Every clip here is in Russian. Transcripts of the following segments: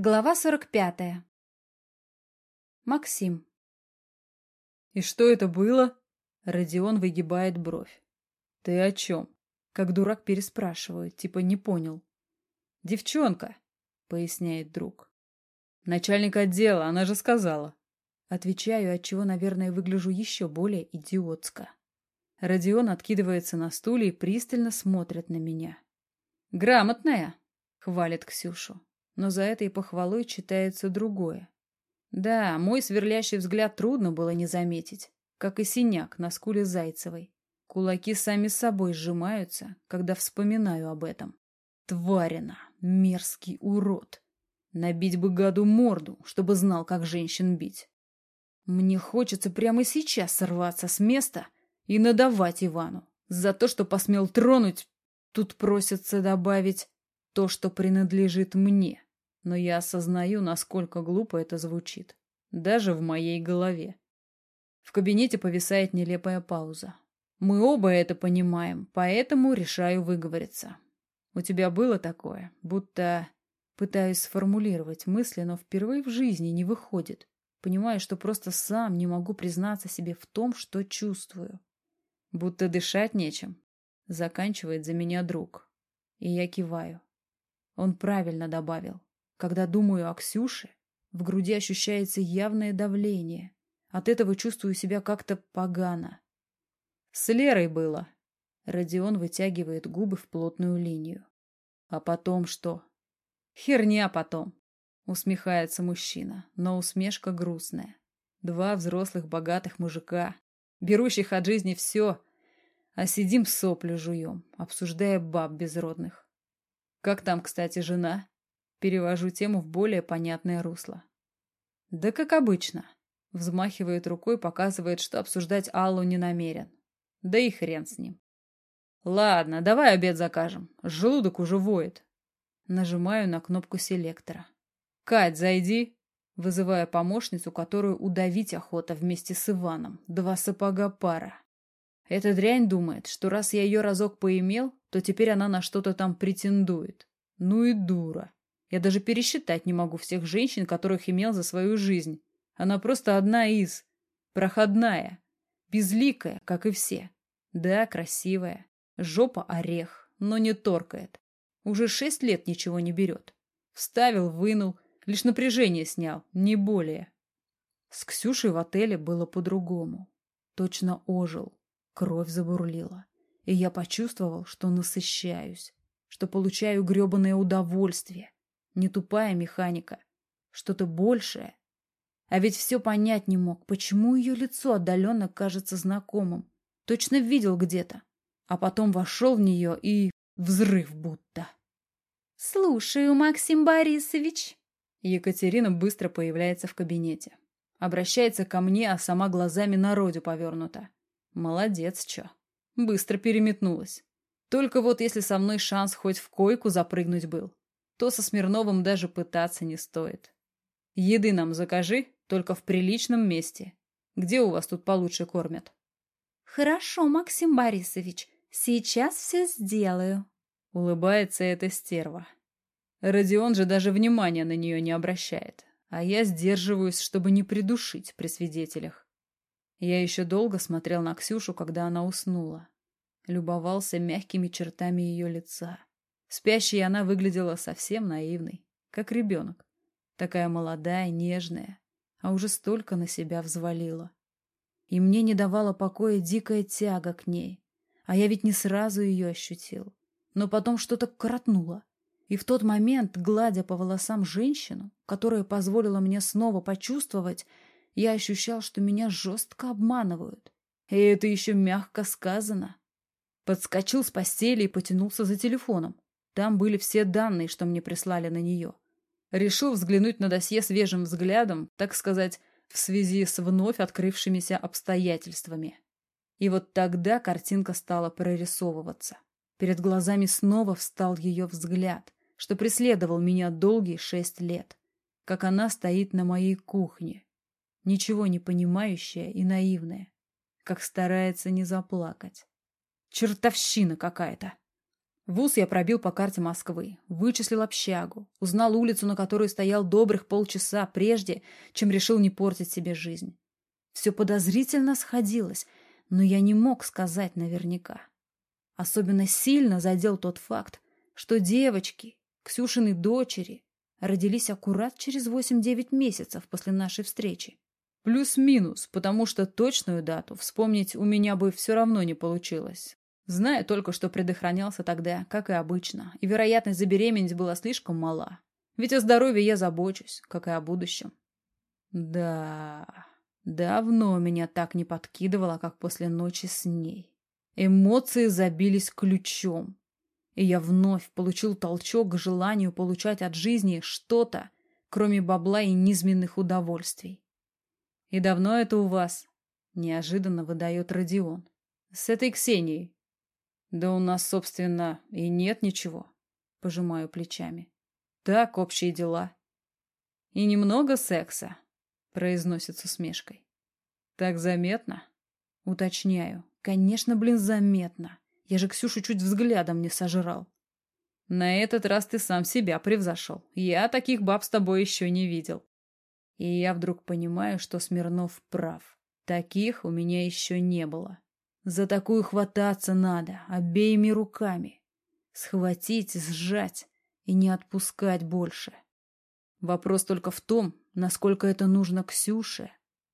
Глава сорок пятая. Максим. «И что это было?» Родион выгибает бровь. «Ты о чем?» Как дурак переспрашиваю, типа не понял. «Девчонка», — поясняет друг. «Начальник отдела, она же сказала». Отвечаю, отчего, наверное, выгляжу еще более идиотско. Родион откидывается на стуле и пристально смотрит на меня. «Грамотная», — хвалит Ксюшу но за этой похвалой читается другое. Да, мой сверлящий взгляд трудно было не заметить, как и синяк на скуле Зайцевой. Кулаки сами собой сжимаются, когда вспоминаю об этом. Тварина, мерзкий урод. Набить бы гаду морду, чтобы знал, как женщин бить. Мне хочется прямо сейчас сорваться с места и надавать Ивану за то, что посмел тронуть, тут просится добавить, то, что принадлежит мне но я осознаю, насколько глупо это звучит. Даже в моей голове. В кабинете повисает нелепая пауза. Мы оба это понимаем, поэтому решаю выговориться. У тебя было такое, будто пытаюсь сформулировать мысли, но впервые в жизни не выходит. Понимаю, что просто сам не могу признаться себе в том, что чувствую. Будто дышать нечем. Заканчивает за меня друг. И я киваю. Он правильно добавил. Когда думаю о Ксюше, в груди ощущается явное давление. От этого чувствую себя как-то погано. С Лерой было. Родион вытягивает губы в плотную линию. А потом что? Херня потом. Усмехается мужчина, но усмешка грустная. Два взрослых богатых мужика, берущих от жизни все, а сидим сопли жуем, обсуждая баб безродных. Как там, кстати, жена? Перевожу тему в более понятное русло. Да как обычно. Взмахивает рукой, показывает, что обсуждать Аллу не намерен. Да и хрен с ним. Ладно, давай обед закажем. Желудок уже воет. Нажимаю на кнопку селектора. Кать, зайди. Вызывая помощницу, которую удавить охота вместе с Иваном. Два сапога пара. Эта дрянь думает, что раз я ее разок поимел, то теперь она на что-то там претендует. Ну и дура. Я даже пересчитать не могу всех женщин, которых имел за свою жизнь. Она просто одна из. Проходная. Безликая, как и все. Да, красивая. Жопа орех, но не торкает. Уже шесть лет ничего не берет. Вставил, вынул, лишь напряжение снял, не более. С Ксюшей в отеле было по-другому. Точно ожил. Кровь забурлила. И я почувствовал, что насыщаюсь, что получаю гребаное удовольствие не тупая механика, что-то большее. А ведь все понять не мог, почему ее лицо отдаленно кажется знакомым. Точно видел где-то. А потом вошел в нее и... взрыв будто. «Слушаю, Максим Борисович». Екатерина быстро появляется в кабинете. Обращается ко мне, а сама глазами на Родю повернута. Молодец, чё. Быстро переметнулась. Только вот если со мной шанс хоть в койку запрыгнуть был, то со Смирновым даже пытаться не стоит. Еды нам закажи, только в приличном месте. Где у вас тут получше кормят? Хорошо, Максим Борисович, сейчас все сделаю. Улыбается эта стерва. Родион же даже внимания на нее не обращает, а я сдерживаюсь, чтобы не придушить при свидетелях. Я еще долго смотрел на Ксюшу, когда она уснула. Любовался мягкими чертами ее лица. Спящей она выглядела совсем наивной, как ребенок. Такая молодая, нежная, а уже столько на себя взвалила. И мне не давала покоя дикая тяга к ней. А я ведь не сразу ее ощутил. Но потом что-то коротнуло. И в тот момент, гладя по волосам женщину, которая позволила мне снова почувствовать, я ощущал, что меня жестко обманывают. И это еще мягко сказано. Подскочил с постели и потянулся за телефоном. Там были все данные, что мне прислали на нее. Решил взглянуть на досье свежим взглядом, так сказать, в связи с вновь открывшимися обстоятельствами. И вот тогда картинка стала прорисовываться. Перед глазами снова встал ее взгляд, что преследовал меня долгие шесть лет. Как она стоит на моей кухне, ничего не понимающая и наивная, как старается не заплакать. Чертовщина какая-то. Вуз я пробил по карте Москвы, вычислил общагу, узнал улицу, на которой стоял добрых полчаса прежде, чем решил не портить себе жизнь. Все подозрительно сходилось, но я не мог сказать наверняка. Особенно сильно задел тот факт, что девочки, Ксюшины дочери, родились аккурат через 8-9 месяцев после нашей встречи. Плюс-минус, потому что точную дату вспомнить у меня бы все равно не получилось. Знаю только, что предохранялся тогда, как и обычно, и вероятность забеременеть была слишком мала. Ведь о здоровье я забочусь, как и о будущем. Да, давно меня так не подкидывало, как после ночи с ней. Эмоции забились ключом, и я вновь получил толчок к желанию получать от жизни что-то, кроме бабла и низменных удовольствий. «И давно это у вас?» — неожиданно выдает Родион. «С этой Ксенией». «Да у нас, собственно, и нет ничего», — пожимаю плечами. «Так, общие дела». «И немного секса», — произносит с усмешкой. «Так заметно?» Уточняю. «Конечно, блин, заметно. Я же Ксюшу чуть взглядом не сожрал». «На этот раз ты сам себя превзошел. Я таких баб с тобой еще не видел». И я вдруг понимаю, что Смирнов прав. Таких у меня еще не было. За такую хвататься надо, обеими руками. Схватить, сжать и не отпускать больше. Вопрос только в том, насколько это нужно Ксюше.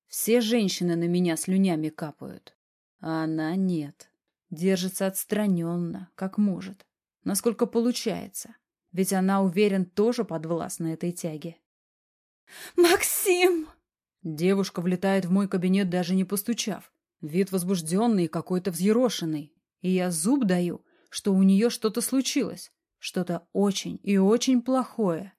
Все женщины на меня слюнями капают, а она нет. Держится отстраненно, как может. Насколько получается. Ведь она, уверен, тоже подвластна этой тяге. «Максим!» Девушка влетает в мой кабинет, даже не постучав. Вид возбужденный и какой-то взъерошенный. И я зуб даю, что у нее что-то случилось. Что-то очень и очень плохое.